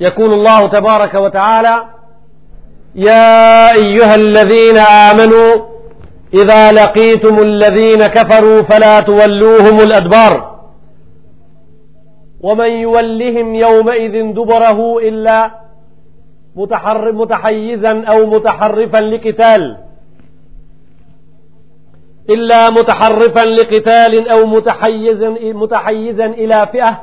يقول الله تبارك وتعالى يا أيها الذين آمنوا إذا لقيتم الذين كفروا فلا تولوهم الأدبار ومن يولهم يومئذ دبره إلا متحيزا أو متحرفا لقتال إلا متحرفا لقتال أو متحيزا متحيزا إلى فئة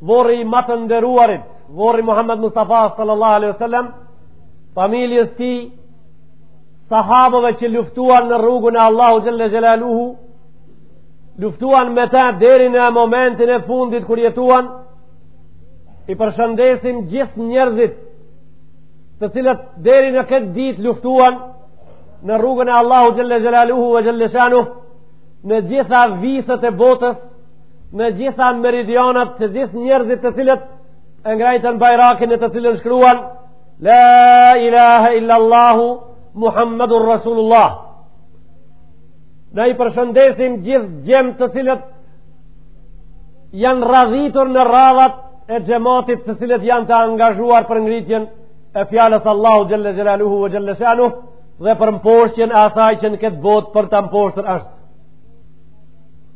Vorri i ma të nderuarit, vorri Muhammed Mustafa sallallahu alaihi wasallam, familjes tij, sahabëve që luftuan në rrugën e Allahu Xhelle Xhelaluhu, luftuan me te deri në momentin e fundit kur jetuan, i përshëndesim gjithë njerëzit të cilët deri në këtë ditë luftuan në rrugën e Allahu Xhelle Xhelaluhu ve Xhelle Shanuh në gjitha viset e botës në gjitha meridionat të gjithë njerëzit të cilët e ngrajtën bajrakin e të cilën shkruan La ilaha illa Allahu Muhammadur Rasulullah Ne i përshëndesim gjithë xhem të cilët janë radhitur në radhat e xhematit të cilët janë të angazhuar për ngritjen e fjalës Allahu xhelle xhelaluhu ve xhelle shanuh dhe për mposhtjen e asaj që në këtë botë për ta mposhtur është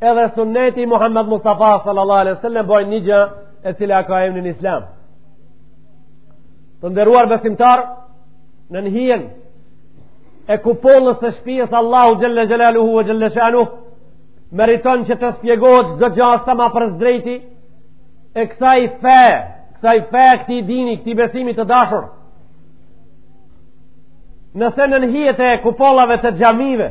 Edhe sunneti Muhammed Mustafa sallallahu alaihi wasallam bajnë një gjë e cila ka emnin Islam. Të nderuar besimtar, nën hijen e kupollës të shpijës Allahu xhelle xhelaluhu ve xhelle shanuh meriton që të spjegohet çdo gjë sa ma për së drejti e kësaj fe, kësaj fe këtij dini, këtij besimi të dashur. Nëse nën hijet e kupollave të xhamive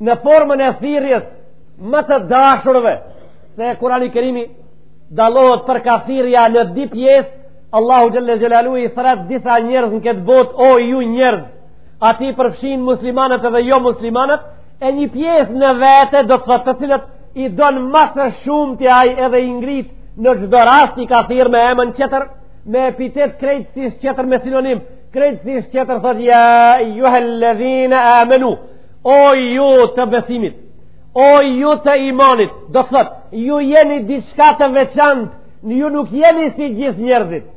në formën e thirrjes më të dashurve se Kurani Kerimi dallohet për ka thirrja në dy pjesë Allahu Xhelle Xhelaluhu i thrret disa njerëz në këtë botë o ju njerëz aty përfshin muslimanët edhe jo muslimanët e një pjesë në vete do të thotë të cilët i don ma së shumti ai edhe i ngrit në çdo rast i ka thirrë me emën qetër me epitet krejtësisht qetër me sinonim krejtësisht qetër thotë ja ejuhel ledhine amenu O ju të besimit, o ju të imanit, do të thotë, ju jeni diçka të veçantë, ju nuk jeni si gjithë njerëzit.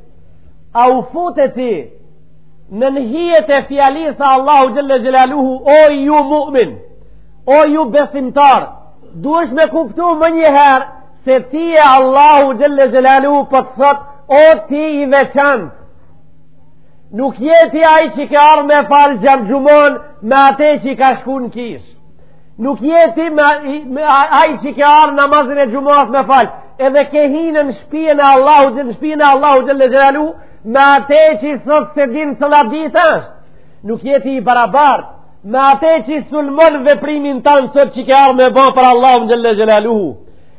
A u fute ti nën hijet e fjalisë Allahu Xhelle Xhelaluhu, o ju mu'min, o ju besimtar, duhesh me kuptu menjëherë, se ty Allahu Xhelle Xhelaluhu po të thotë, o ti i veçantë, Nuk je ti ai që ke ardhë me falë xham xhuman me ate qi ka shku në kishë. Nuk je ti me, me ai që ke ardhë namazin e xhumasë me falë. Edhe ke hinë në shpijën e Allahu, në shpijën e Allahu xhelle xhelaluhu, me ate qi sot s'e din cila ditë është. Nuk je ti i barabartë. Me ate qi sulmon veprimin tan sot që ke ardhë me bo për Allahu xhelle xhelaluhu.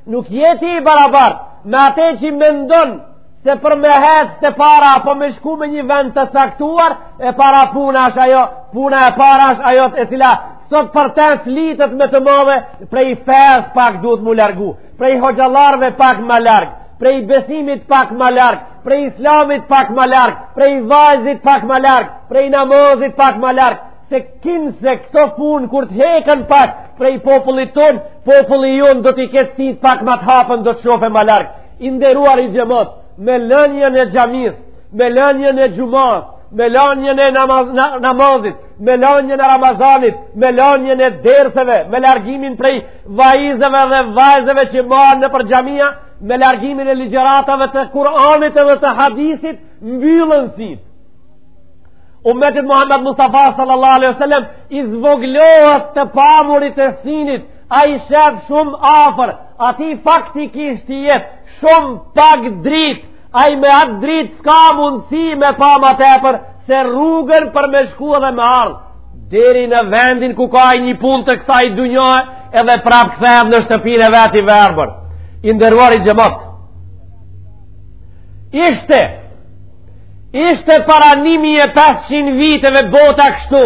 Nuk je ti i barabartë. Me ate qi mendon se për me hec te para apo me shku me një vend të caktuar e para puna është ajo puna e para asht ajo e cila sot për të flitet me të madhe prej fes pak duhet m'u largu prej hoxhallarve pak ma larg prej besimit pak ma larg prej islamit pak ma larg prej vaizit pak ma larg prej namazit pak ma larg se kinse këto punë kur të heken pak prej popullit tonë populli jonë do t'i ket sitë pak ma të hapun do të shofë ma larg I nderuari xhemat, me lënien e xhamis, me lënien e xhumas, me lënien e namaz, na, namazit, me lënien e Ramazanit, me lënien e derseve, me largimin prej vaizave dhe vazeve që mahen nëpër xhamia, me largimin e ligjëratave të Kur'anit dhe të hadithit mbyllen sitë. Umetit Muhammed Mustafa sallallahu alaihi wasallam i zvoglohet të pamurit e sinit Ai shef shumë afër, atij faktikisht i jet shumë pak dritë, ai me atë dritë s'ka mundësi me pa ma tepër, se rrugën për me shku edhe me ardhë, deri në vendin ku ka ai një punë të kësaj dunjaje, edhe prapë kthehet në shtëpinë e vet i verbër, i nderuari xhemat. Ishte, Ishte para 1500 viteve bota kështu.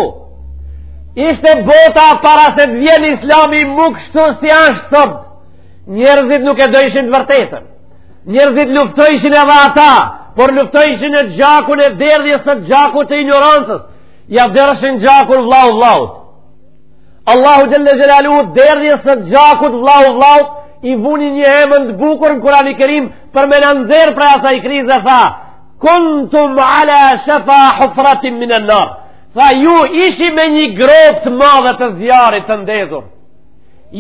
Ishte bota para se të vjen islami mu kështu si ashtë sot. Njerëzit nuk e dojshin të vërtetën. Njerëzit luftojshin edhe ata, por luftojshin në gjakun e derdhjes së gjakut të injorancës. Ia derdhshin gjakun vllau vllaut. Allahu xhelle xhelaluhu derdhjes së gjakut vllau vllaut i vuni një emën të bukur në Kurani Kerim për me na nxjerrë prej asaj krize tha kuntum ala shefa hufratin minen nar tha ju ishi me një gropë të madhe të zjarrit të ndezur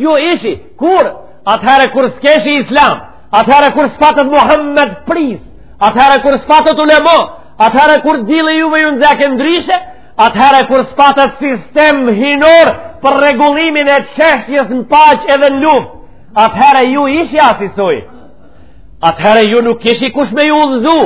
ju ishi kur atëherë kur s'kishi islam atëherë kur s'patët Muhammed prijës atëherë kur s'patët ulema atëherë kur dilli juve ju nxeke ndryshe Atëherë kur s'patët sistem hyjnor për rregullimin e çështjes në paqe edhe në luftë, atëherë ju ishi asisoj. Atëherë ju nuk kishi kush me ju udhëzu,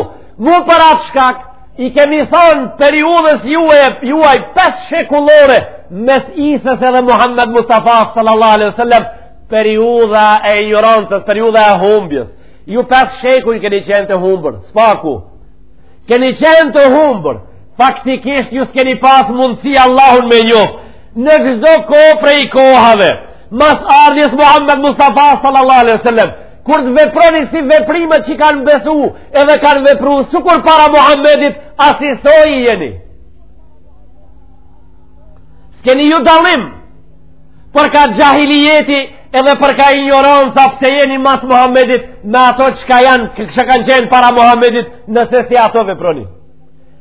mu për atë shkak, i kemi thanë periudhës juaj, juaj 5 shekullore, mes Isës edhe Muhammed Mustafa sallallahu alaihi wasallam periudha e injorancës, periudha e humbjes. Ju 5 shekuj keni qenë të humbur, s'paku. Keni qenë të humbur, faktikisht ju s'keni pas mundësi Allahun me njoh, në çdo kohë prej kohave, mas ardhjes së Muhammed Mustafa sallallahu alaihi sallam, kur të veproni si veprimet që kanë besu edhe kanë vepru, sukur para Muhammedit, asisoj jeni. S'keni ju dallim për ka xhahilijeti edhe për ka injoranca pse jeni mas Muhamedit me ato çka janë kështu kanë qenë para Muhamedit nëse si ato veproni.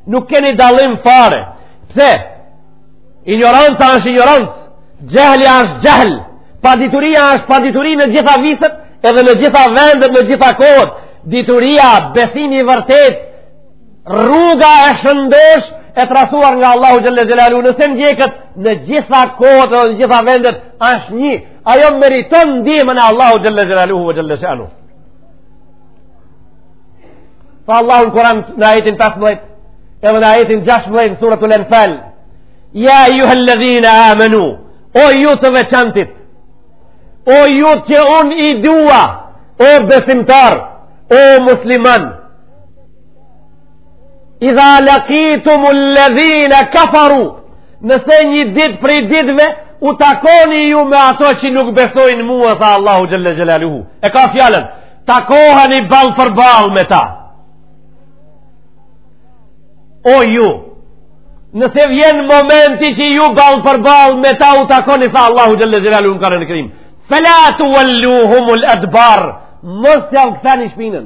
Nuk keni dallim fare. Pse? Injoranca është injorancë. Xhehli është xhehl. Padituria është padituri në gjitha viset edhe në gjitha vendet, në gjitha kohët. Dituria, besimi i vërtetë, rruga e shëndosh e trasuar nga Allahu xhelle xhelaluhu nëse ndjekët në gjitha kohët edhe në gjitha vendet është një ajo meriton ndihmën e Allahu xhelle xhelaluhu ve xhelle shanuh tha Allahu në Kuran në ajetin 15 edhe në ajetin 16 në suratul Enfal ja ejuhel-ledhina amenu o ju të veçantit o ju që unë i dua o besimtar o musliman idha lakitumul-ledhine kafaru nëse një dit prej ditve u takoni ju me ato që nuk besojnë mua tha Allahu xhelle xhelaluhu e ka fjalën takoheni ball për ball me ta o ju nëse vjen momenti që ju ball për ball me ta u takoni tha Allahu xhelle xhelaluhu në Kuranin Kerim fela tuwalluhumul edbar mos jau kthani shpinën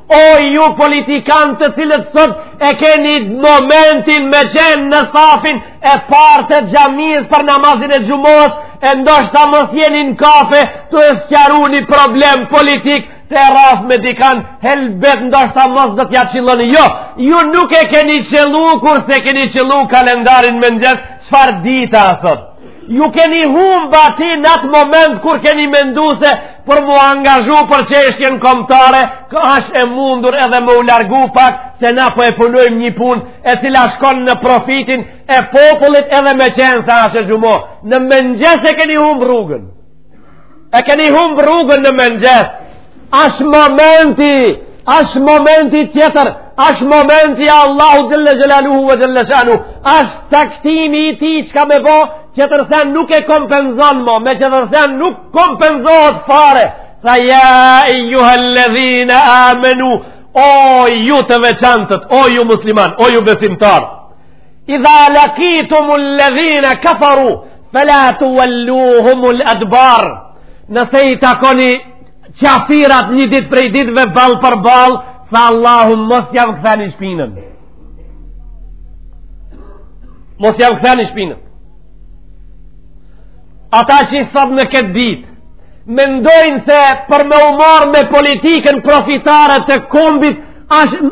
O ju politikanë të cilët sot e keni momentin me qenë në safin e parë të xhamisë për namazin e xhumasë, e ndoshta mos jeni në kafe tu sqaru një problem politik te rrah me dikan, helbet ndoshta mos do t'ia qëlloni. Jo, ju nuk e keni qëllu kur s'e keni qëllu kalendarin mëngjes, çfarë dite a sot. Ju keni humb ati në atë moment kur keni mendu se për mu angazhu për çështjen kombtare, ka asht e mundur edhe me u largu pak se na po e punojmë një punë e cila shkon në profitin e popullit edhe me qenë sa është e xhuma. Në mëngjes e keni humb rrugën. E keni humb rrugën në mëngjes. Asht momenti, asht momenti tjetër, asht momenti i Allahut xhelle xhelaluhu ve xhelle shanuh. Asht caktimi i tij çka me bo, qetërsen nuk e kompenzon mo, me qetërsen nuk kompenzohet fare. Tha ja ejuhel-ledhina amenu, o ju të veçantët, o ju musliman, o ju besimtarë. Idha lakitum ul ladhina kafaru fala tuwalluhum al adbar. Nëse i takoni qafirat një ditë prej ditëve ball për ball, tha Allahu mos ja kthani shpinën. Mos ja kthani shpinën. Ata qi sot në këtë ditë mendojnë se për me u marrë me politikën profitare të kombit është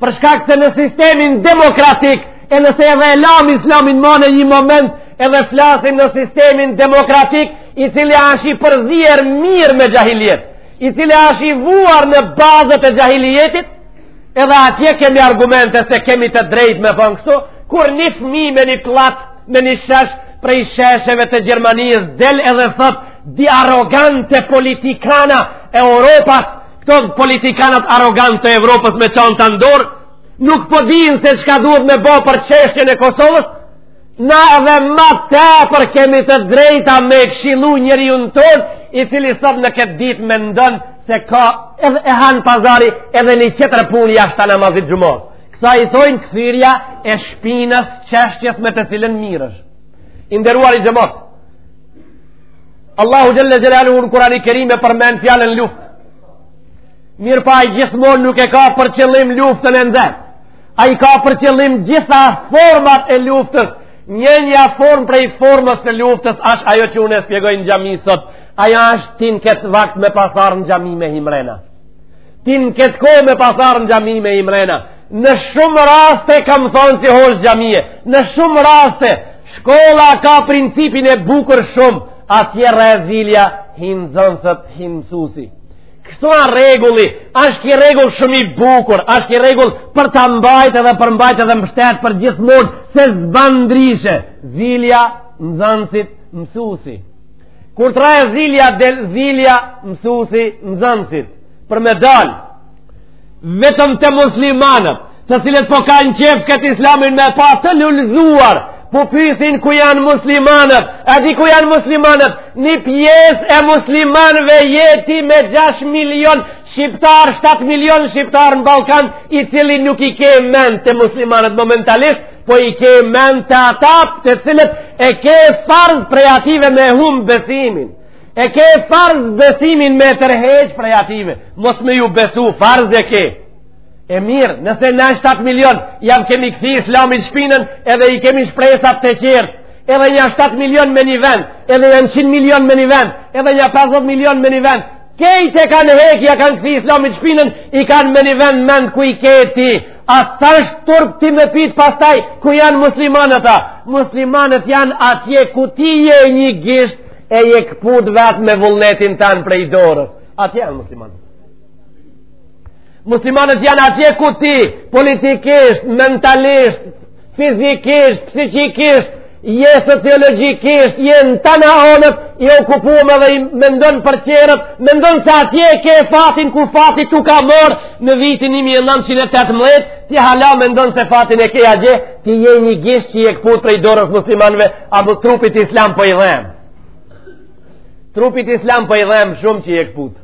Për shkak se në sistemin demokratik e nëse edhe e lam islamin më një një moment edhe flasim në sistemin demokratik i cili është i përzier mirë me xahiliet, i cili është i vuar në bazët e xahilietit, edhe atje kemi argumente se kemi të drejtë me thon kështu, kur një fëmijë me një pllac, me një shesh prej shesheve të Gjermanisë del edhe thot di arrogante politikanat e Europas Këto politikanët arrogant të Evropës me çantë n'dorë, nuk po dinë se çka duhet me bo për qeshtjën e Kosovës, na edhe ma tepër kemi të drejta me kshilu njeriun tonë, i cili sot në këtë ditë mendon se ka edhe e hanë pazari edhe një tjetër punë jashtë namazit xhumas. Kësaj thojnë kthyerja e shpinës qeshtjes me të cilën mirresh. I nderuari xhemat, Allahu Xhele Xhelaluhu në Kurani Kerim e përmend fjalën luftë mirëpo ai gjithmonë nuk e ka për qëllim luftën e nxehtë ai ka për qëllim gjitha format e luftës njëna formë prej formës të luftës ash ajo që unë e shpjegoj në xhami sot aja ashtë ti n'këtë vakt me pas ardh në xhami me hi mrena Ti në këtë kohë me pas ardh në xhami me hi mrena, në shumë raste kam thonë si hoxh xhamie, në shumë raste, shkolla ka principin e bukur shumë, atje rre zilja hinë nxënsët hinë msusi. Kështu a rregulli, ashtë ky rregull shumë i bukur, ashtë ky rregull për ta mbajt edhe për mbajt edhe mbështet përgjithmonë, se s'ban ndryshe, zilja, nxënsit, mësusi. Kur t'rrje zilja, del zilja, mësusi, nxënsit, për me dalë, vetëm te muslimanët, të cilët po kanë qejf këtë islamin me pa të lulëzuar, po pyesin ku janë muslimanët, a di ku janë muslimanët, një pjesë e muslimanëve je ti me 6 milion shqiptarë, 7 milion shqiptarë në Ballkan, i cili nuk i ke mendt te muslimanët momentalisht, po i ke mendt te ata të cilët e ke farz prej atyve me hup besimin e ke farz besimin me tërheq prej atyve mos me ju besu farz e ke e mirë nëse na 7 milion ja kemi kthy islamit shpinën edhe i kemi shpresat te tjert edhe nja 7 milion me një vend edhe nja 100 milion me një vend edhe nja 50 milion me një vend Kejt e kanë hek, ja kanë kthy islamit shpinën, i kanë me një vend mendt ku i ke ti. A s'është turp ti me pyt pastaj ku janë muslimanët a? Muslimanët janë atje ku ti je një gisht e je kput vetë me vullnetin tand prej dorës. Atje janë muslimanët. Muslimanët janë atje ku ti politikisht, mentalisht, fizikisht, psikikisht, je sociologjikisht, je në tana anët i okupuam edhe mendon për qerët, mendon se atje e ke fatin ku fati t'u ka marrë në vitin 1918, ti hala mendon se fatin e ke atje, ti je një gisht që je këput prej dorës muslimanëve, apo trupit islam po i dhem. Trupit islam po i dhem shumë që je këput.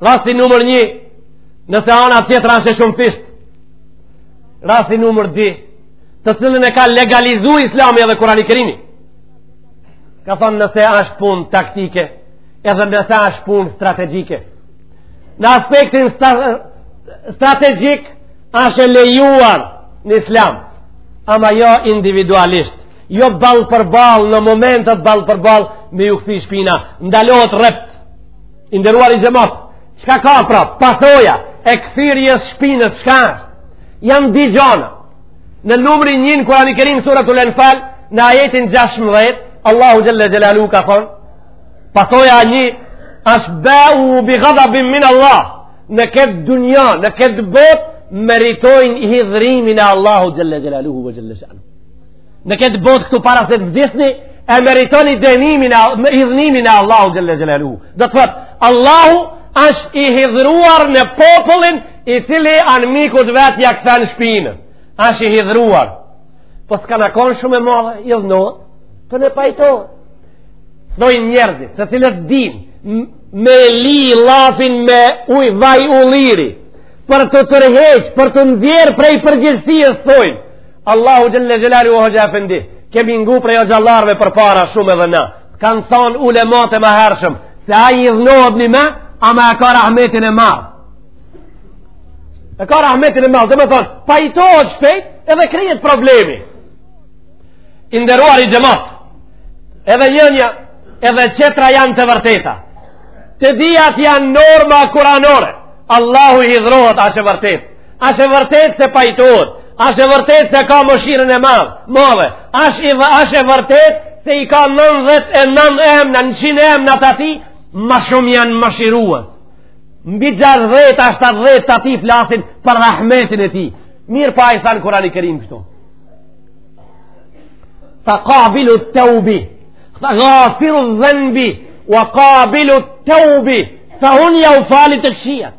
Rasti numër një, nëse ana tjetra është e shumëfishtë. Rasti numër di, të cilën e ka legalizu islami edhe Kurani i Kerimi. Ka thonë nëse është punë taktike, edhe nëse është punë strategjike. Në aspektin strategjik, është e lejuar në islam, ama jo individualisht, jo ballë për ballë, në momentet ballë për ballë, me ju kthi shpina, ndalohet rrept, i nderuari xhemat çka ka pra pasoja e kthirjes shpinës çka është janë dy gjana numri 1 në Kurani Kerim suratul Enfal në ajetin 16 Allahu xhelle xhelaluhu ka thon pasoja e një është bau bi ghadabin min Allah në këtë dunja në këtë botë meritojnë hidhërimin e Allahu xhelle xhelaluhu ve xhelle shanuhu në këtë botë këtu para se të vdisni, e meritoni idhnimin, hidhërimin e Allahu xhelle xhelaluhu. Do të thotë, Allahu është i hidhruar në popullin i cili anmikut vet ja kthen shpinë. është i hidhruar. Po s'ka me kon shumë e madhe, idhnohet, tani pajtohet. Thojnë njerëzit, të cilët dinë me li llafin me uj, vaj ulliri, për t'u tërheq, për t'u nxjerrë prej përgjegjësisë, thojnë, Allahu xhelle xhelaluhu hoxhë efendi, kemi ngu prej hoxhallarëve përpara shumë edhe na, kanë thonë ulematë ma hershëm, se ai idhnohet një me, ama e ka rahmetin e madh. E ka rahmetin e madh, domethënë, pajtohet shpejt, edhe kryhet problemi. I nderuari xhemat, edhe njënja, edhe qetra janë të vërteta. Të dijat janë norma kuranore, Allahu idhnohet, asht e vërtetë. Asht e vërtetë se pajtohet, asht e vërtetë se ka mëshirën e madh, madhe. Asht, asht e vërtetë se i ka 99 emra, 100 emra t'atij, më shumë janë mëshirues. Mbi 60 a 70 t'atij flasin për rahmetin e tij. Mirëpo ai tha në Kurani Kerim kështu. Tha kabilu teubi, tha gafiru dhenbi, wa kabilu teubi, tha unë jau fali të këqijat.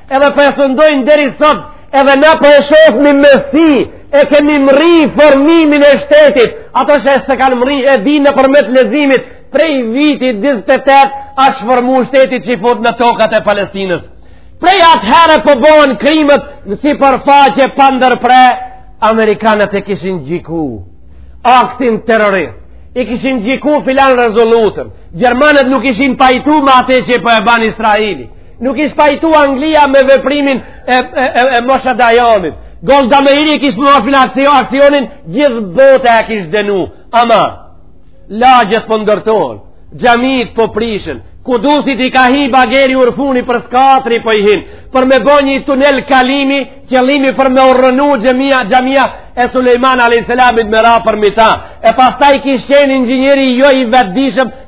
Edhe po e sundojnë deri sot, edhe na po e shofmi masi e kemi mrri formimin e shtetit, ato që s'e kanë mrri e din nëpërmjet leximit, prej vitit 48, ashtë formu shteti çifut në tokat e Palestinës. Prej atëherë po bohen krimet, në sipërfaqe pandërpre, Amerikanët e kishin gjiku, aktin terrorist, i kishin gjiku filan rezolutën, Gjermanët nuk ishin pajtu me atë qi po e ban Izraili, Nuk ish pajtu Anglia me veprimin e, e, e, e Mosha Dajanit. Golda Meiri e kish ba filan aksionin, gjithë bota e kish dënu. Ama, lagjet po ndërtohen, xhamitë po prishen, Kudusit i ka hi bageri përfuni për skatri po i hin, për me bo një tunel kalimi, qëllimi për me u rrënu xhamija, xhamija e Sulejman a.s. me ra përmi ta. E pastaj kish qenë inxhinjeri jo i vetëdijshëm,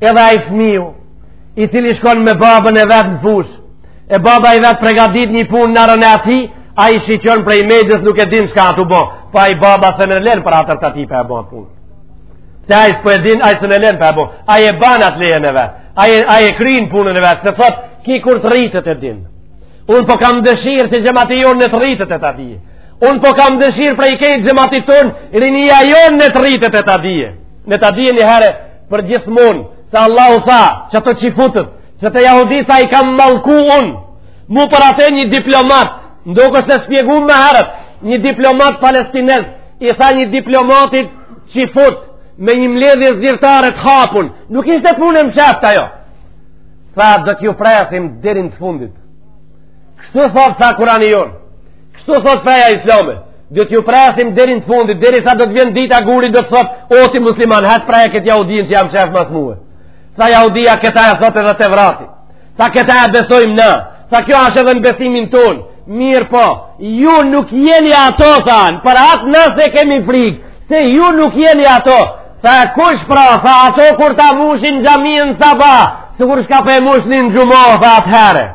edhe ai fmiu i cili shkon me babën e vet në fushë e baba i vet pregadit një pun në rënë ati a i shikjon prej medjës nuk e din shka a tu bo po ai baba s'e len për hatër të atij pa e bo punën se ai s'po e din ai s'e len pa e bo ai e ban atë lejën e vet ai, ai e krin punën e vet se thot ki kur të rritet e din unë po kam dëshirë që xhemati jonë ne të rritet e ta dije unë po kam dëshirë prej këtij xhemati tonë rinia jonë ne të rritet e ta dije Ne ta dije një herë përgjithmonë, se Allahu tha që kto çifutët, që kto jahudit i kam mallku unë, mu për atë një diplomat, ndokës se shpjegu më herët, një diplomat palestinez, i tha një diplomati çifut në një mbledhje zirtare të hapun, nuk ishte punë e msheft ajo. Tha, do t'ju presim deri n'të fundit. Kështu thot, tha Kurani jonë, kështu thot feja islame, Do t'ju presim deri n'të fundit, derisa do të vjen dita guri do të thot, o ti musliman, hajt preje këtë jahudin që a mshef mas mue. Tha jahudia këta e thot edhe Tevrati. Tha këta e besojmë na. Tha kjo asht edhe në besimin ton. Mirëpo, ju nuk jeni ato tha, për atë na s'e kemi frikë, se ju nuk jeni ato. Tha kush pra, tha ato kur ta mushin xhaminë sabah, sikur shka p'e mushin xhumon, tha atëherë.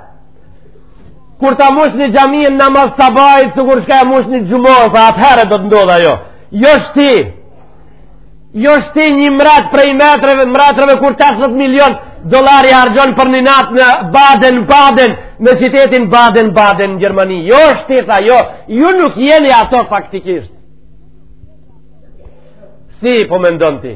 Kur ta mushni xhaminë në namaz sabahit, sikur shka e mushni xhumon, tha atëherë do të ndodh ajo. Jo shti, jo shti një mret prej metërve, mretërve kur 80 milion dollarë i harxhon për një natë në Baden, Baden, në qitetin Baden, Baden, në Gjermani. Jo shti, tha, jo, ju nuk jeni ato faktikisht. Si po mendon ti.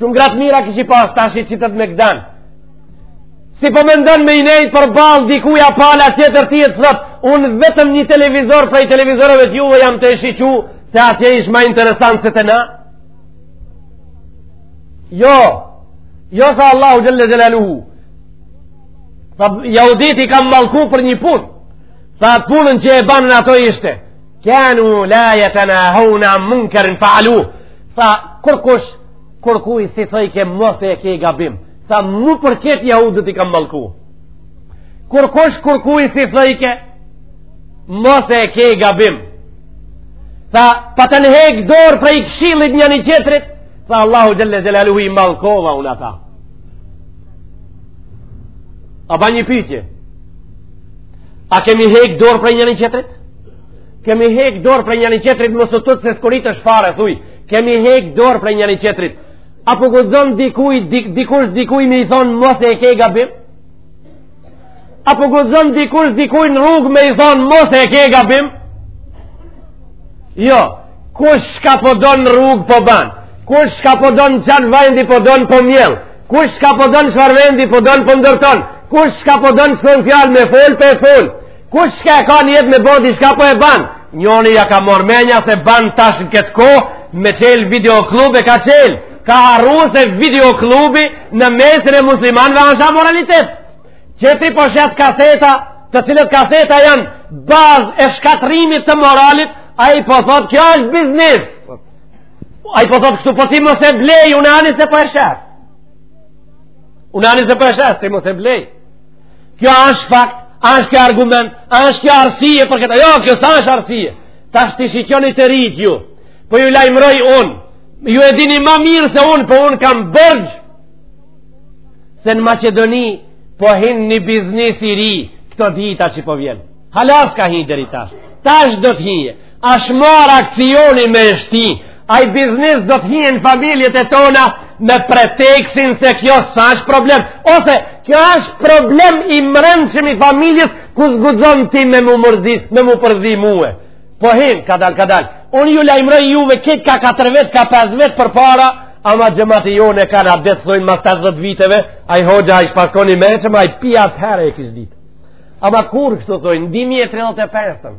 Shumë gra t'mira kishit pas tash i qitët n'megdan. Si po mendon me i nejt përballë dikuj, a pala tjetër të jetë, thotë, unë vetëm një televizor prej televizorëve të juve jam tu e shiqu, se atje ish ma interesant se te na. Jo, jo tha Allahu xhel-le xhelaluhu. Tha jahudit i kam mallku për një punë, tha atë punën që e banën ato ishte. Kanu la jetenahevne an munkerin fealuh Tha kurkush kurkuj s'i thojke mos e ke gabim Tha mu për këtë jahudët i kam mallku Kurkush kurkuj s'i thojke mos e ke gabim Tha patën hek dorë prej këshillit njani qetrit Tha Allahu xhel-le xhelaluhu i mallkova unë ata A baj një pytje A kemi hek dorë prej njani qetrit Kemi hek dorë prej njani qetrit, mos u tut se s'koritesh fare, thuj. Kemi hek dorë prej njani qetrit. A po guxon dikuj, dik, dikush dikuj me i thonë mos e ke gabim? A po guxon dikush dikuj në rrugë me i thonë mos e ke gabim? Jo, kush shka po don n'rrugë po ban? Kush shka po don n'çfarë vendi po don po mjell? Kush shka po don n'çfarë vendi po don po ndërton? Kush shka po don një fjalë me fol po e fol? Kush shka e ka nijet me bo diçka po e ban? Njoni ja ka marr menja se ban tash në këtë kohë me qel video klube ka qel. Ka harru se video klubi në mesin e muslimanëve asht amoralitet. Qetri po shet kaseta, të cilat kaseta janë bazë e shkatrrimit të moralit, ai po thot kjo është biznis. Ai po thot kështu po ti mos e blej, unë ani se po e shes. Unë ani se po e shes, ti mos e blej. Kjo është fakt, është kjo argument, është kjo arsye për këtë. Jo, kjo s'është arsye. Tash të shiqoni të ritë ju. Po ju lajmëroj unë. Ju e dini ma mirë se unë, po unë kam borxh. Se në Maqedoni, po hin një biznis i ri, këto dita që po vijnë. Hala s'ka hi deri tash. Tash do të hijë. është marrë aksioni me e shti ai biznis, do të hijë n'familjet e tona me pretekstin se kjo s'është problem, ose kjo është problem i mrendshëm i familjes ku s'guxon ti me mu mërzit, me mu përzi mue. Po hin kadal, kadal. Unë ju lajmëroj juve këtë ka 4 vjet, ka 5 vjet përpara, ama xhemati jonë ka n'adet, thujnë mas 80 viteve, ai hoxha, ai ish pas kon i meçëm ai, pi atëherë e kish ditë. Ama kur kështë të thujnë, 2035-ën.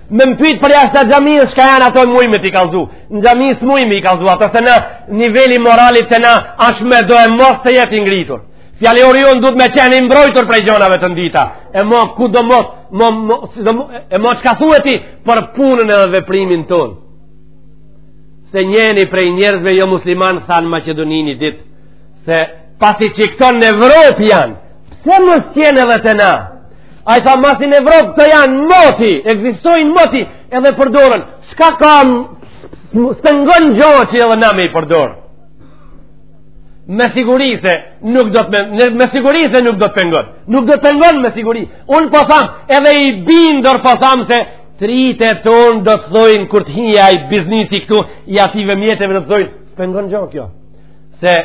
Me më pyjtë për jashta xhamisë, çka janë ato muj me t'i kallzu. Në xhami s'muj me i kallzu ato se niveli i moralit te na ashtë medoemos të jetë i ngritur. Fjalori jonë duhet me qenë i mbrojtur prej gjonave të ndyta. E mo, kudo mos, mo, mo, si do mo, e mo çka thue ti për punën edhe veprimin tonë. Se njeni prej njerëzve jo musliman, tha në Maqedoni ni ditë, se pasi që këto në Evropë janë, pse mos t'jenë edhe te na, Ai tha masi n'Evropë këto janë moti, ekzistojnë moti edhe përdoren. S'ka ka s'pengon gjo që edhe na me i përdorë. Me siguri se nuk do të me, me siguri se nuk do të pengon. Nuk do të pengon me siguri. Unë po tham, edhe i bindur po tham se t'ritë tonë do të thojnë kur të hin ai biznesi këtu i atyve mjeteve do të thojnë, s'pengon gjo kjo. se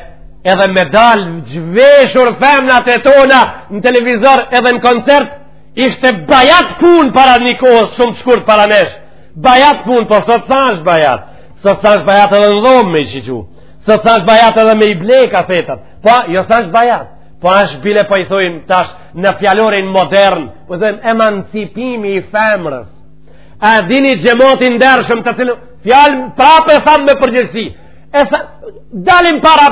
edhe me dal zhveshur femnat e tona në televizor edhe në koncert ishte bajat punë para një kohës shumë të shkurt para nesh bajat punë po sot s'është bajat sot s'është bajat edhe në dhomë me i shiqu sot s'është bajat edhe me i ble kasetat po jo s'është bajat po është bile po i thojmë tash në fjalorin modern po i thojmë emancipimi i femrës a dini xhemat i ndershëm te cila fjalë prapë e tham me përgjegjësi E sa, dalim para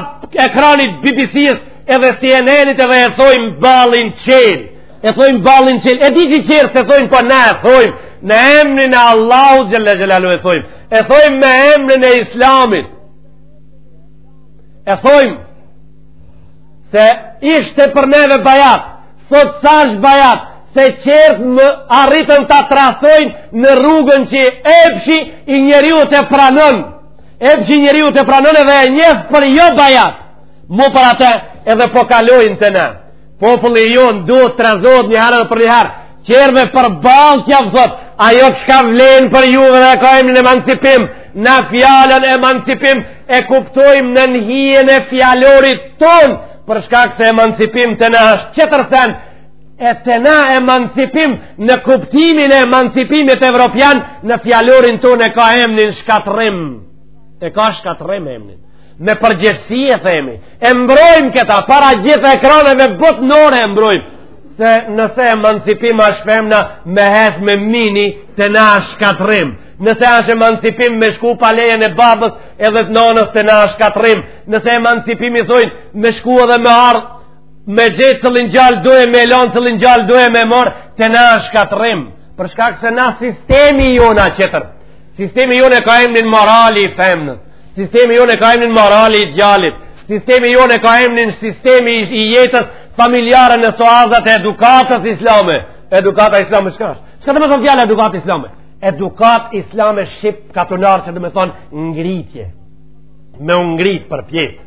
ekranit BBC-s edhe CNN-it edhe e thojmë ballin çelë. E thojmë ballin çelë. E di që tjerët s'e thojnë, po ne e thojmë. Në emrin e Allahut xhel-le xhelaluhu e thojmë. E thojmë në emrin e Islamit. E thojmë se ishte për neve bajat. Sot s'është bajat se tjerët më arritën ta trasojnë në rrugën që epshi i njeriut e pranon. Epshi i njeriut e pranon edhe e njef për jo bajat, mu për atë edhe po kalojnë te ne. Populli jonë duhet të trazohet njëherë edhe përnjëherë, tjerëve përballë t'jav thotë, ajo çka vlen për juve dhe ka emën emancipim, na fjalën emancipim, e kuptojmë nën hijen e fjalorit tonë, për shkak se emancipim te ne është tjetër sen, e te na emancipim në kuptimin e emancipimit evropian në fjalorin tonë e ka emnin shkatrrim e ka shkatrrim emnin me përgjegjësi e themi e mbrojmë këta para gjitha ekraneve botnore e mbrojmë se nëse emancipim asht femna me hec me mini te na shkatrrim nëse asht emancipim me shku pa lejen e babës edhe të nonës te na shkatrrim nëse emancipim i thojnë me shku edhe me ardhë me gjet çelin gjallë dojnë, me lonë çelin gjallë dojnë, me marrë, të na shkatrrim, për shkak se na sistemi jon â qetër, sistemi jonë ka emnin morali i femnës, sistemi jonë ka emnin morali i gjalit, sistemi jonë ka emnin sistemi i jetës familjare në suazat e edukatës islame, edukata islame shka është, shka domethonë fjala edukatë islame, edukatë islame shqip katunarçe domethonë ngritje, me ngritë përpjetë,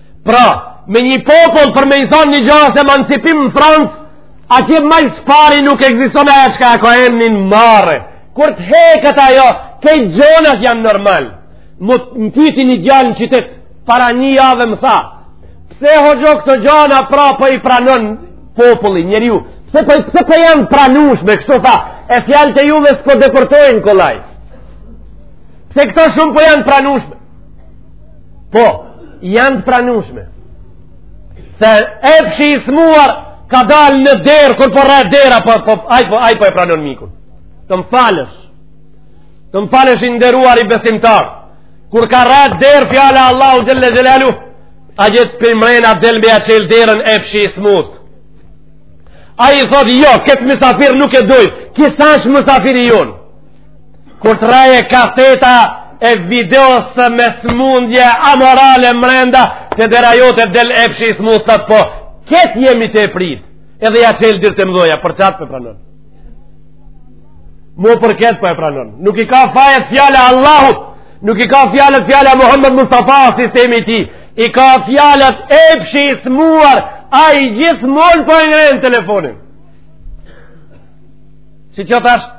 Pra, me një popull po me i thonë një gjas emancipim në Fransë, atje ma së pari nuk ekziston ajo çka e ka emnin marre. Kur të heket ajo, krejt gjonat janë normal. Më pyti një gjalë në qytet, para një javë më tha, pse hoxhë këto gjona pra po po i pranon populli, njeriu, pse po, po, pse po po janë pranushme kështu tha, e fjalët e juve s'po depërtojnë kollaj. Pse këto shumë po janë pranushme, Po, janë të pranushme. Se epshi i smuar ka dalë në derë, kur po rreh dera, po, po, aj, po, aj, po e pranon mikun. Të më falësh. Të më falësh i nderuari besimtar. Kur ta rreh derën fjala e Allahu xhelle xhelaluhu, ajeti, për mrena del me ja qelë derën epshi i smutë. Ai i thotë, jo, këtë musafir nuk e dojë, ki s'është musafir i jonë. Kur të rreh kaseta e videos me smundje amorale mrenda te dera jote del epshi i smut thot po ketë jemi tu e prit edhe ja qelë dyrt e mdhoja për qatë po e pranon mu për ketë po po e pranon nuk i ka fajet fjala e Allahut nuk i ka fajet fjala e Muhammed Mustafa sistemi i tij i ka fajet epshi i smuar ai gjithmonë po po e ngren telefonin Siç që asht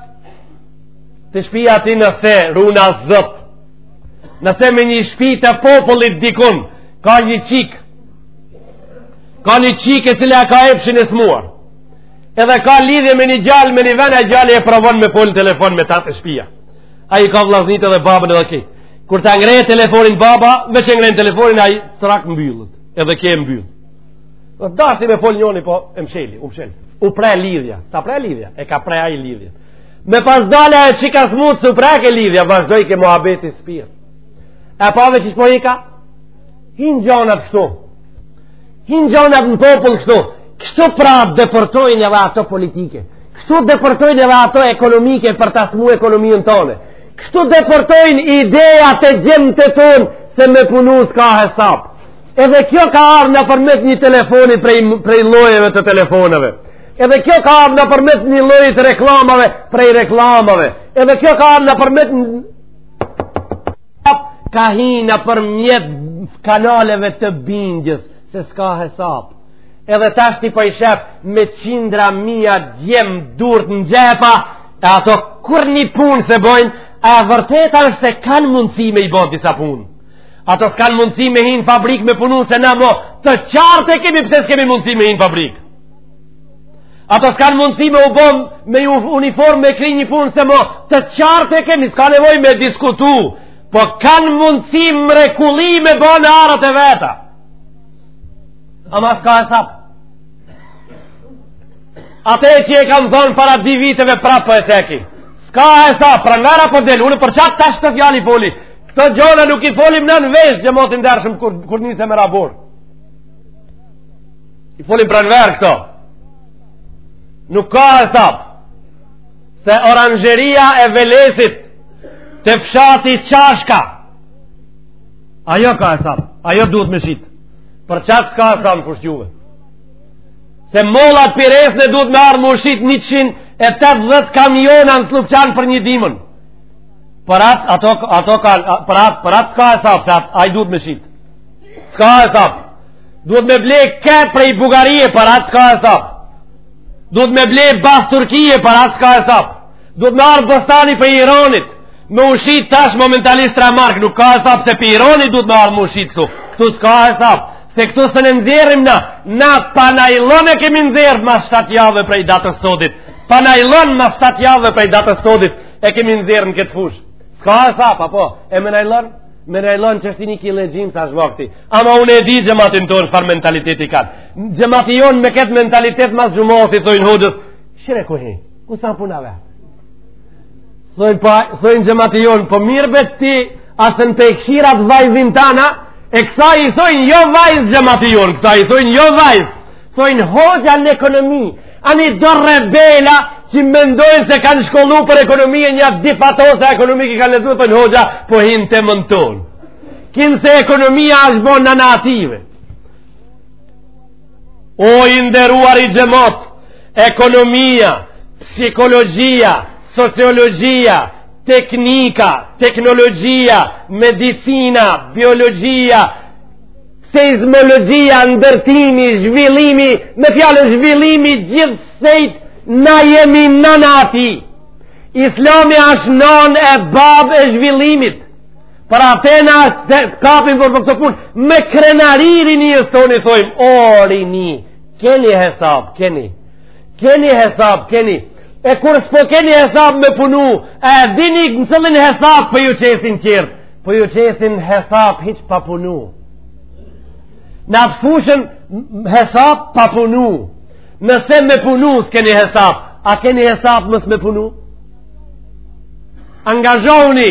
Te shpia e tij nëse Runa Zot Nëse me një shpi të popullit dikun Ka një qik Ka një qik e cila e ka epshin e smuar Edhe ka lidhje me një gjal Me një ven e gjali e provon me pol telefon Me ta te shpia Ajo i ka vllaznit edhe babën edhe ki Kur ta ngreh telefonin baba Veq e ngren telefonin ai Trak mbyllet Edhe u mbyll Nuk deshti me fol njoni, po, e msheli, u mshel. U pre lidhja, s'u pre lidhja, e ka pre ai lidhjen. Me pas dale qika e smut, s'u pre ke lidhja, vazhdojke muhabeti spir. E pa veç po ika. Hin gjonat kështu. Hin gjonat në popull kështu. Kështu pra depërtojnë edhe ato politike. Kështu depërtojnë edhe ato ekonomike për ta smu ekonomien tone. Kështu depërtojnë ideja te gjemtë tonë se me punu s'ka hesap. Edhe kjo ka ardhë nëpërmjet një telefoni prej, prej llojeve të telefoneve. Edhe kjo ka ardhë nëpërmjet një lloji të reklamave prej reklamave. Edhe kjo ka ardhë në përmet një... Ka hi nëpërmjet kanaleve të bindjes, se s'ka hesap. Edhe tashti për po i shef me qindra mija djem durt në xhepa, e ato kurnjë punë s'e bojnë, e vërteta është se kanë mundësi me i bo disa punë. Ato s'kanë mundësi me hi në fabrikë me punu se na mo të qartë e kemi pse s'kemi mundësi me hi në fabrikë. Ato s'kanë mundësi me u bo me uniformë me kri një punë se mo të qartë e kemi s'ka nevoj me diskutu po kanë mundësi mrekulli me bo në arat e veta. Ama s'ka hesap. Ate që e kam thonë para di viteve prapë po e ceki. S'ka hesap, pranvera për po del, unë për qatë tash do fjalë i foli, Këto gjona nuk i folim në në vjeshtë, xhemat i ndershëm, kur, kur nis me ra borë. I folim pranverë këto. Nuk ka hesap se oranzheria e Velesit te fshati Çashka. Ajo ka hesap, ajo duhet me shit. Për qatë s'ka hesap në fushë juve. Se mollat prej Resne duhet me ardh me u shit 180 kamiona në Sllupçan për një dimën. për atë ato ato ka për atë për atë ka hesap se ai duhet me shit. S'ka hesap. Duhet me ble kë prej Bullgarie për atë ka hesap. Duhet me ble bas Turqie për atë ka hesap. Duhet me ardh bostani prej Iranit. Me u shit tash momentalisht tra mark nuk ka hesap se prej Iranit duhet me ardh me u shit këtu. Këtu s'ka hesap. Se këtu s'e nxirim na, na pa najlon e kemi nxir ma 7 javë prej datës sodit. Pa najlon ma 7 javë prej datës sodit. E kemi nxjerrë në këtë fushë. S'ka hesap, apo? E me najlon? Me najlon që është i një ki legjim sa është vakti. Ama unë e di xhematin tonë çfarë mentaliteti kanë. Xhemati jonë me këtë mentalitet mas xhumasë, si thojnë hoxhës. Shife ku hi, ku sa puna ve? Thojnë, pa, thojnë xhemati jonë, po mirë bet ti, asë në pekshirat vajzin tana, e kësa i thojnë jo vajzë xhemati jonë, kësa i thojnë jo vajzë. Thojnë hoxha në ekonomi, ani do rebela që mendojnë se kanë shkollu për ekonomi e nja di fatos e ekonomi që kanë lezu, thojnë hoxha po hin temën tonë. Kinse ekonomia është bo në native. O i nderuari xhemat, ekonomia, psikologjia, sociologjia, teknika, teknologjia, medicina, biologjia, Seizmologia, ndërtimi, zhvillimi, me fjalë zhvillimi gjithsejt na jemi nëna ati. Islami është nanë e babë e zhvillimit. Për atë na t'kapim për këtë punë, me krenari rinisë tonë i thojmë, o, rini, keni hesab, keni, keni hesab, keni, e kur s'po keni hesab me punu, a e dini në cilin hesab po ju qesin tjerë, Po ju qesin hesap hiç pa punu. Në atë fushën hesap pa punu. Nëse me punu s'keni hesap, a keni hesap mos me punu? Angazhoni,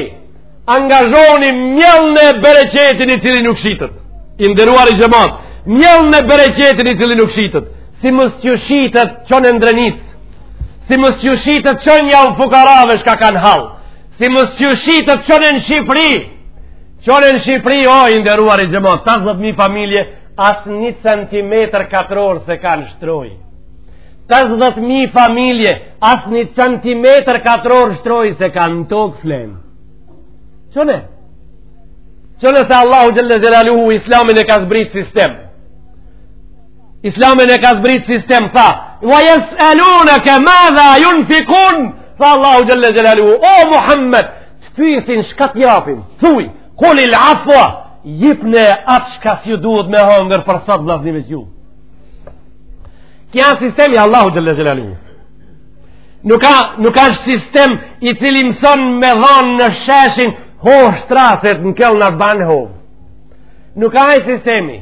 angazhoni, mjellne bereqetin i cili nuk shitet. I nderuari xhemat, mjellne bereqetin i cili nuk shitet. Si mos t'ju shitet çone n'Drenicë, si mos t'ju shitet çonjau fukarave çka kanë hall. Si mos t'ju shitet çone në Shqipëri, çone në Shqipëri, o, i nderuari xhemat, 80.000 familje, as një centimetër katror s'e kanë shtrojë. 80.000 familje, as një centimetër katror shtrojë s'e kanë në tokë flenë. Çone. Çone se Allahu xhelle xhelaluhu, islamin e ka zbrit sistem. Islamin e ka zbrit sistem, tha, ve jes'eluneke madha junfikun, tha Allahu xhelle xhelaluhu, o Muhammed, të pysin çka t'japin, thuj, kulil afue, jipne atë çka s'ju duhet me hangër për sot vllaznive tu. Ky â sistemi i Allahut xhelle xhelaluhu. Nuk ka, nuk ka sistem i cili mëson me dhonë në sheshin, ho shtraset në kjellë në banë ho. Nuk ka e sistemi.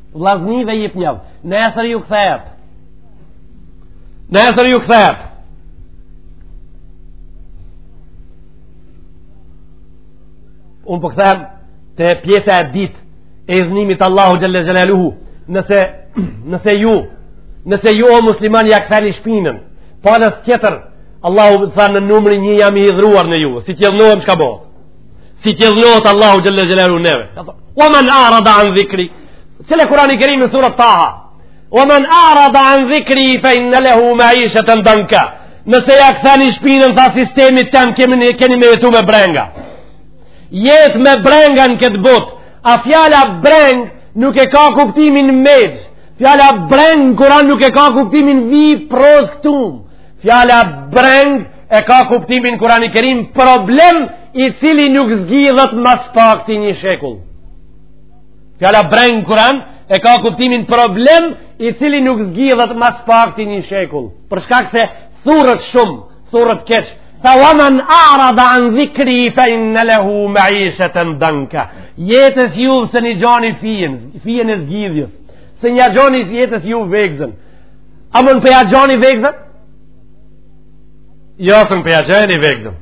Vllaznive jipnjau. Nesër ju kthehet. Nesër ju kthehet. Un po kthem te pjesa e dytë e hidhnimit të Allahut xhelle xhelaluhu. Nëse nëse ju nëse ju o musliman ja ktheni shpinën, pa në tjetër Allahu tha në numrin 1 jam i hidhruar në ju, si t'hidhnohem çka bëhet. si t'hidhnohet Allahu xhelle xhelaluhu neve ve men arada an dhikri çele Kurani Kerim në suren Taha ve men arada an dhikri fe inne lehu meisheten danka nëse ja ktheni shpinën tha sistemit tem kemi, keni me jetu me brenga jetë me brenga në këtë botë a fjala brengë nuk e ka kuptimin medj fjala brengë në Kuran nuk e ka kuptimin vi pros këtu fjala brengë e ka kuptimin kurani kerim problem i cili nuk zgjidhet ma s'pakti një shekull fjala brengë n'kuran e ka kuptimin problem i cili nuk zgjidhet ma s'pakti një shekull për shkak se thuret shumë thuret keq fe ve men arada an dhikri fe inne lehu maisheten danka jetës ju s'mun ja gjoni fijen fijen e zgjidhjes s'mun ja gjoni jetës ju vegzën a mun po ja gjoni vegzën Jo s'mun po ja gjoni vegzën.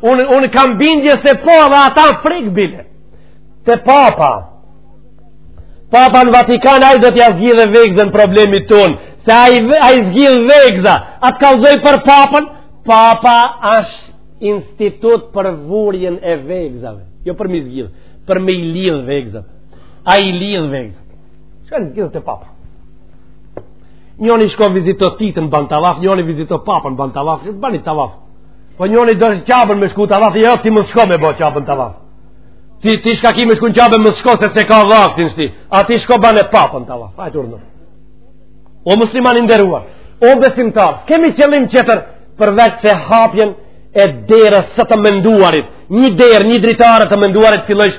Unë, unë kam bindje se po edhe ata frik bile. Te papa. Papa në Vatikan ai do t'ja zgjidhë vegzën problemit tonë. Se ai, ai zgjidh vegza. A t'kallzoj për papën? Papa është institut për vurjen e vegzave. Jo për me i zgjidh. Për me i lidh vegzat. Ai i lidh vegzat. Shka në zgjidhe te papa? Njoni shko vizito Titën ban tavaf, njoni vizito papën ban tavaf, bani tavaf. Po njoni do Qaben me shku tavaf, jo ti mos shko me bo Qaben tavaf. Ti ti shka ki me shku n'Qaben mos shko se s'e ka vaktin ti. A ti shko bane papën tavaf. Ai turno. O musliman i nderuar, o besimtar, kemi qëllim tjetër përveç se hapjen e derës së të menduarit. Një derë, një dritare të menduarit t'fillojsh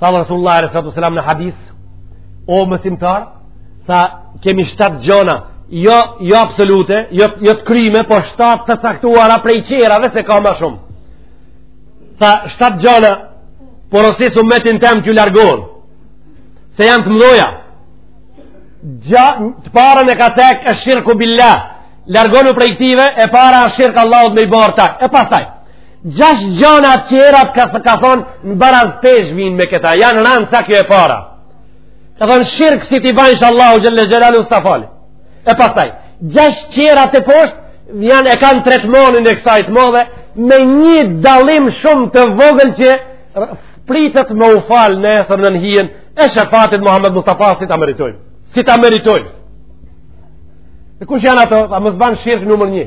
Tha dhe Resulullah alejhi salatu ves selam në hadis O besimtar Tha kemi shtatë gjona Jo, jo absolute Jo, jo të kryme Po shtatë të caktuara prej tjerave se ka ma shumë Tha shtatë gjona Porosis umetin tem t'ju largohen Se janë të mdhoja Gja, Të parën e ka cek Esh-shirku billah Largonu prej këtyve E para shirk Allahut me i ba ortak E pastaj Gjashtë gjanat tjerat ka, ka thonë në barazpeshë vinë me këta, janë ranë sa kjo e para. Ka thonë shirk si t'i bajsh Allahu xhel-le xhelaluhu s'ta fal. E pastaj, gjashtë tjerat e poshtë, janë e kanë tretmanin e kësaj t'madhe, me një dallim shumë të vogël që pritet me u fal nesër nën hijen e shefatit Muhammed Mustafa si ta meritojmë. Si ta meritojmë. E kush janë ato? Tha mos ban shirk numër një?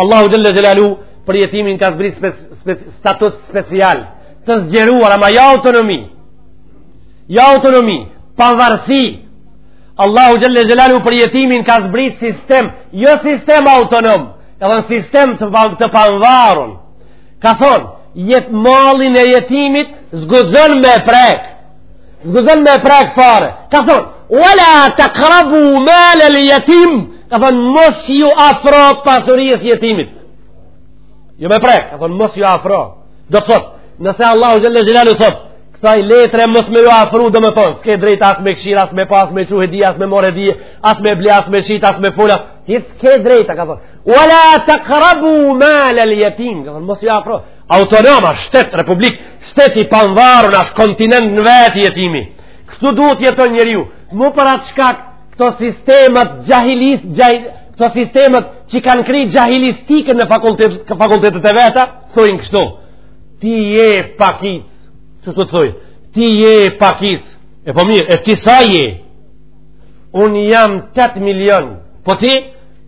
Allahu Xhel-le Xhelaluhu për jetimin ka zbrit spe, spe, statut special të zgjeruar ama jo autonomi jo autonomi pavarësi Allahu Xhel-le Xhelaluhu për jetimin ka zbrit sistem jo sistem autonom ka dhon sistem të, të panvarun ka thonë jet malin e jetimit s'guxon me prek Zgëzën me prek fare. Ka thonë, Wala taqrabu mal al jetim, ka thonë, mos ju afro pasurijës jetimit. Jo me prek, ka thonë, mos ju afro. Do të thotë, nëse Allahu Xhelle Xhelalu thotë, kësaj letre mos me ju afru do me thonë, s'ke drejt as me kqyr, as me pas, as me çu dikun, as me marr dikun, as me ble, as me shit, as me fula, hiç s'ke drejt, ka thonë, Wala taqrabu mal al jetim, ka thonë, mos ju afro. Autonom asht, shtet, republik, shtet i panvarun ashtë kontinent në veti jetimi. Kështu duhet t'jeton njeriu. Mu për atë shkak, këto sistemet xhahilis, xhahil, këto sistemet që kanë kry xhahilistikë në fakultet, fakultetet e veta, thujnë kështu. Ti je pakic, që të thujnë, ti je pakic, e po mirë, e ti sa je, unë jam 8 milion, po ti,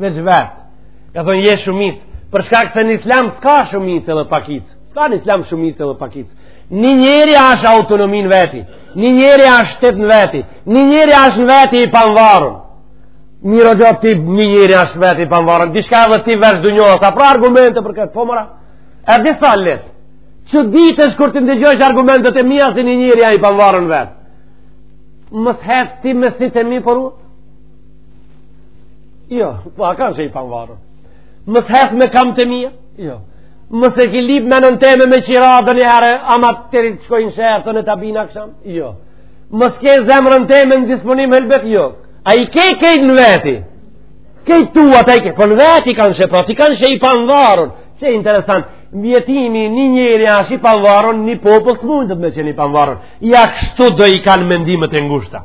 Veç vet. Ka thonë je shumic, për shkak se në Islam s'ka shumic edhe pakic. S'ka në Islam shumic edhe pakic. Një njeri është autonomi n'veti, një njeri është shtet në veti, një njeri është në veti i panvarun. Mirë thu ti një njeri është n'veti i panvarun. Diçka edhe ti vesh dunjasë, a ka argumente për këtë, po more? E di sa leht. Çudi është kur t'i ndëgjosh argumentet e mija si një njeri a i panvarun vetë. Mos sheh ti me sytë e mi për u? Jo, pra kanke i panvarë. Mos hec me kam të mija? Jo. Mos e ki lipë me në në teme me qira dhe një herë, ama të të rritë shkojnë shërë të në tabina kësham? Jo. Mos ke zemrën teme në disponim helbet? Jo. A i ke kejtë në veti? Kejtë tuat i ke, po në veti kanke, pra ti kanke i panvarun. Që interesant, jetimi një njeri ashtë i panvarun, një popull s'mundet me qen i panvarun. Ja kështu do i kanë mendimet e ngushta.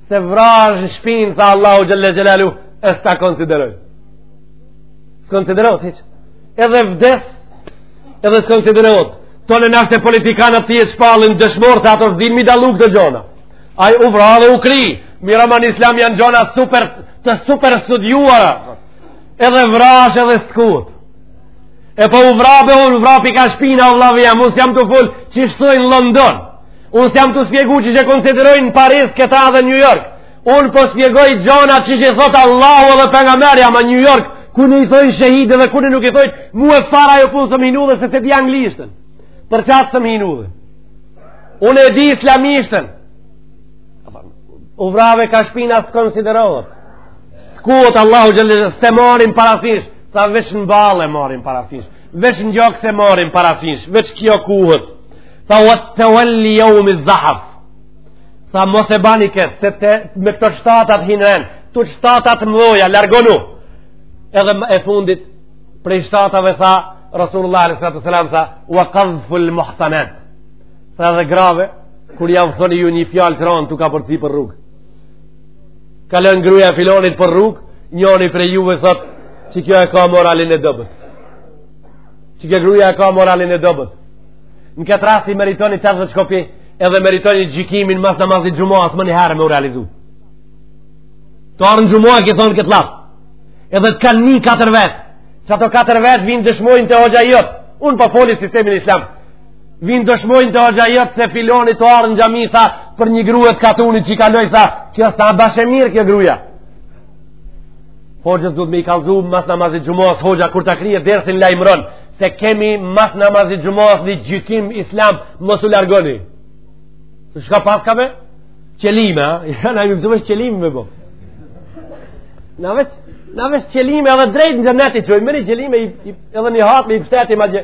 Se vra n'shpinë, tha Allahu Xhelle Xhelalu, e s'ta konsideroj. S'konsiderot, hiç. Edhe vdes, edhe s'konsiderot. Tanë ndoshta politikanët tjetër shpallin dëshmorë, se ato s'din m'i dallu kto gjona. Ai u vra dhe u kry. Mirë ama n'Islam janë gjona super, të super studiuara. Edhe u vrash edhe s'kput. E po u vrave, u vra pi ka shpina, o vllau jem, unë s'jam tu fol qysh thojn n'Londër. Unë s'jam tu spjegu qysh konsiderojnë në Paris këta dhe New York. Unë po spjegoj gjona që që thotë Allahu dhe pejgamberi, ama New York, kujt i thojnë shehid edhe kujt nuk i thojnë, mu fare ajo punë s'më hin udhe se s'e di anglishtën. Për qata s'më hin udhe. Unë e di islamishtën. U vrave ka shpina s'konsiderohet. Thot Allahu xhelle, s'e marrim parasysh, tha veç në ballë e marrim parasysh. Veç një gja që s'e marrim parasysh, veç kjo kuhet, tha ue tewel-li jeume zahf, tha mos e bani këtë, se te, me këto shtatat hin n'ren, te shtatat mdhoja, largonu, edhe e fundit, prej shtatave tha, Rasulullah a.s. tha, ue kadhful muhsanat, tha edhe grave, kur jau thoni ju një fjalë të ranë, tu kapërci për rrugë, Kalon gruja e filonit për rrugë, njoni prej juve thot që kjo e ka moralin e dobët. Që kjo gruja e ka moralin e dobët. Në këtë rast i meritoni 80 shkopi, edhe meritoni gjikimin mas namazit xhumas menjëherë me u realizu. T'ardhën n'xhuma e ke thonë këtë llaf. Edhe të kanë ni katër vetë. Që ato katër vetë vinë dëshmojnë te hoxha jot. Unë pa po foli sistemin islam. Vinë dëshmojnë te hoxha jot se filoni t'ardhën n'xhami, tha, për një grua të katunit qi kaloi, tha, kjo s'a bash e mirë kjo gruja. Hoxhës duhet me i kallzu mas namazit xhumas, hoxha kur të kryje dersin lajmëron, se kemi mas namazit xhumas një gjykim islam, mos u largoni. Shka paska be? Qelime, ha? Ja, na jem msu veç qelime me bo. Na veç, na veç qelime edhe drejt në xhenetit, që i mëri qelime edhe një hatme i pështeti ma gjë.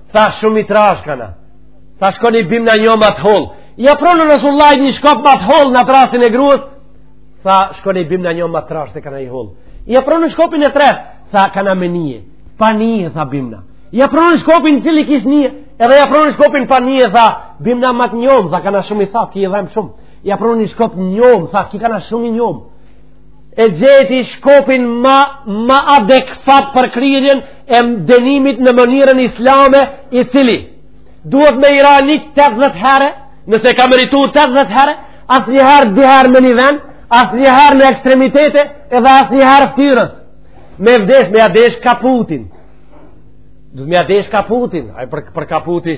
Tha shumë i trashë kana. Tha shkoni bimna një ma të hollë. Ja prunë Resulullahit një shkop ma të hollë në rastin e gruës. Tha shkoni bimna një ma të trashë se kana i hollë. Ja prunë shkopin e tretë. Tha kana me nye. Pa nye, tha bimna. Ja prunë shkopin i cili s'kish nye. Edhe ja prunë shkopin pa nye, tha bimna ma të njomë. Tha kana shumë i thatë, ki i dhem shumë. Ja prunë një shkop njomë, tha ki kana shumë i njomë. e gjeti shkopin ma, ma adekvat për kryerjen e dënimit në mënyrën islame i cili duhet me i ra një 80 herë nëse ka meritu 80 herë asnjëherë dy herë me një vend asnjëherë në ekstremitete edhe asnjëherë ftyrës me e desh me ja desh kaputin duhet me ja desh kaputin aj për, për kaputi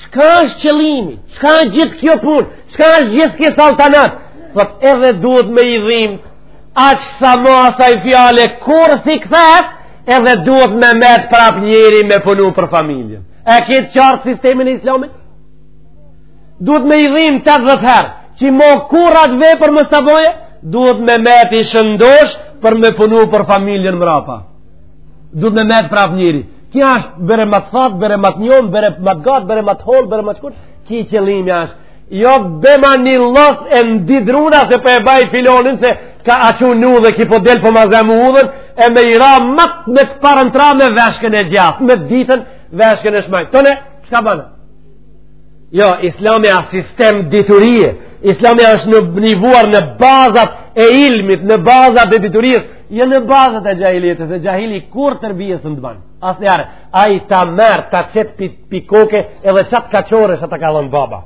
Shka është qëllimi, shka është gjithë kjo punë, shka është gjithë kjo saltanat, thot edhe duhet me i dhim, aq sa ma asaj fjale, kurrë s'i kthehet, edhe duhet me met prap njeri me punu për familjen. E kit qartë sistemin e islamit? Duhet me i dhim 80 herë, që mo kurrë at vepër mos e bo e duhet me met i shëndosh për me punu për familjen mrapa. duhet me met prap njeri kjo është bjere ma të thatë bjere ma të njomë bjere ma të gatë bjere ma të hollë bjere ma të shkurt ki qëllimi është jo bjerma një llos e një dy druna se për po e baj filonin se ka çu në udhë ki po del për po ma zen udhën e me i ra me të me të parën t'ra me veshkën e djathtë me t'dytën veshkën e shmajtën e shka banë jo islami a sistem diturie islami është në nivuar në bazat e ilmit në bazat e diturisë Janë bazat e xhahilietit dhe xhahili kur të rbije së ndëban. Asnjeri, ai ta merr, ta qet pi, pi koke edhe qatë kaqore që ta ka dhënë baba.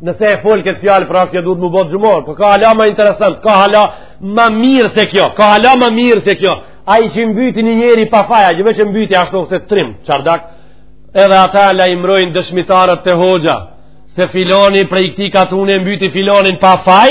Nëse e fol këtë fjalë, pra kjo duhet me bo t'xhumanë, po ka hala ma interesant, ka hala më mirë se kjo, ka hala më mirë se kjo. Ai që mbyti një njeri pa faj, që veç e mbyti ashtu se trim, qardak, edhe ata lajmrojnë dëshmitarët te hoxha, se filoni prej këtij katuni e mbyti filonin pa faj,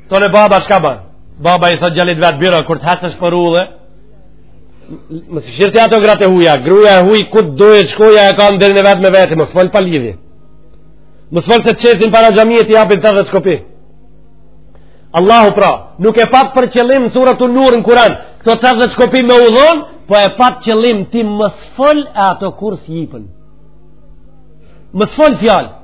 Tone baba shka ban Baba i thot djalit vet biro Kur të hecësh për udhë Mos kqyr ti ato gratë e huja Gruja e huj kur t'dojë t'shkojë e ka nderin e vet me veti Mos fol pa lidhje Mos fol se të qesin para xhamie T'i japin tetëdhjetë shkopi Allahu pra Nuk e pat për qëllim në suretu Nur në Kuran Këto tetëdhjetë shkopi me u dhon Po e pat qëllim ti mos fol E ato kurrë s'jipen Mos fol fjalë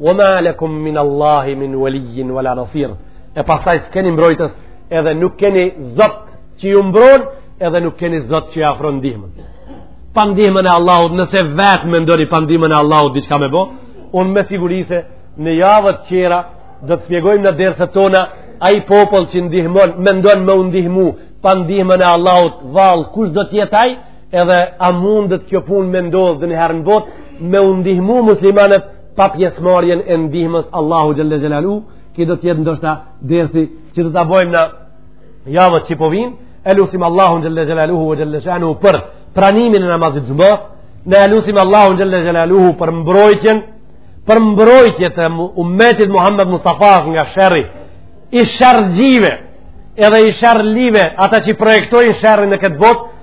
Wa ma lakum min Allahi min waliyin wala nasir. E pastaj s'keni mbrojtës edhe nuk keni zot që ju mbron edhe nuk keni zot që ju afron ndihmën. Pa ndihmën e Allahut, nëse vetë mendoni pa ndihmën e Allahut diçka me bo, un me siguri se në javët tjera do të shpjegojmë në derset tona ai popull që ndihmon, mendon me u ndihmu pa ndihmën e Allahut, vallë kush do të jetë ai? Edhe a mundet kjo punë me ndodhë dhe njëherë në botë, me u ndihmu muslimanët pa pjesëmarrjen e ndihmës s'Allahut Xhelle Xhelaluhu, ky do të jetë ndoshta dersi që do ta bojmë në javët që po vijnë, e lusim Allahun Xhelle Xhelaluhu Xhelle Shanuhu për pranimin e namazit t'xhumasë, ne e lusim Allahun Xhelle Xhelaluhu për mbrojtjen, për mbrojtje të umetit Muhammed Mustafa nga sherri i sherrxhive, edhe i sherrlive, ata që projektojnë sherrin në këtë botë,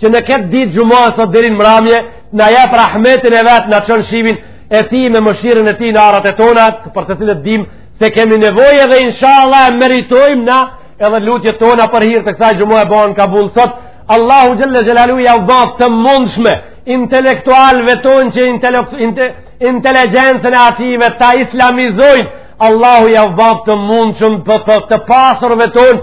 që në këtë ditë xhumaje sot deri n'mramje, na jep rahmetin e vet na çon shiun e tij me mëshirën e tij në arat e tona, për të cilat din se kemi nevojë edhe inshallah e meritojmë na edhe lutjet tona për hir të kësaj xhumaje i bon kabull sot, Allahu xhelle xhelaluhu jau baftë të mundshme, intelektualëve tonë që inteligjencën e atyre ta islamizojnë, Allahu jau baftë të mundshme për të, të, të pasurve tonë,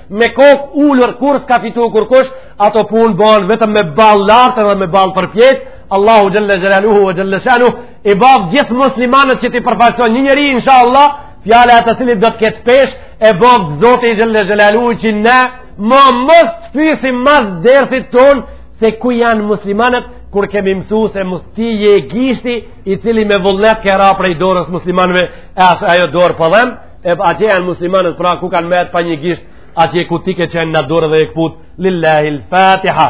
me kokë ulur kurrë s'ka fitu kurkush ato punë bëhen vetëm me ballë lart edhe me ballë përpjetë Allahu xhelle xhelaluhu e xhelle shanuhu i baftë gjithë muslimanët që t'i përfaqësojë një njeri insha Allah fjala e të cilit do të ketë peshë e baftë Zoti xhelle xhelaluhu që ne më mos të pysim mas dersit tonë se ku janë muslimanët kur kemi mësu se mos ti je gishti i cili me vullnet ke ra prej dorës muslimanëve e as ajo dorë po dhem po E pa atje janë muslimanët, pra ku kanë met pa një gisht, atje ku ti ke qenë në dorë edhe je këput, lillahi l-fatiha.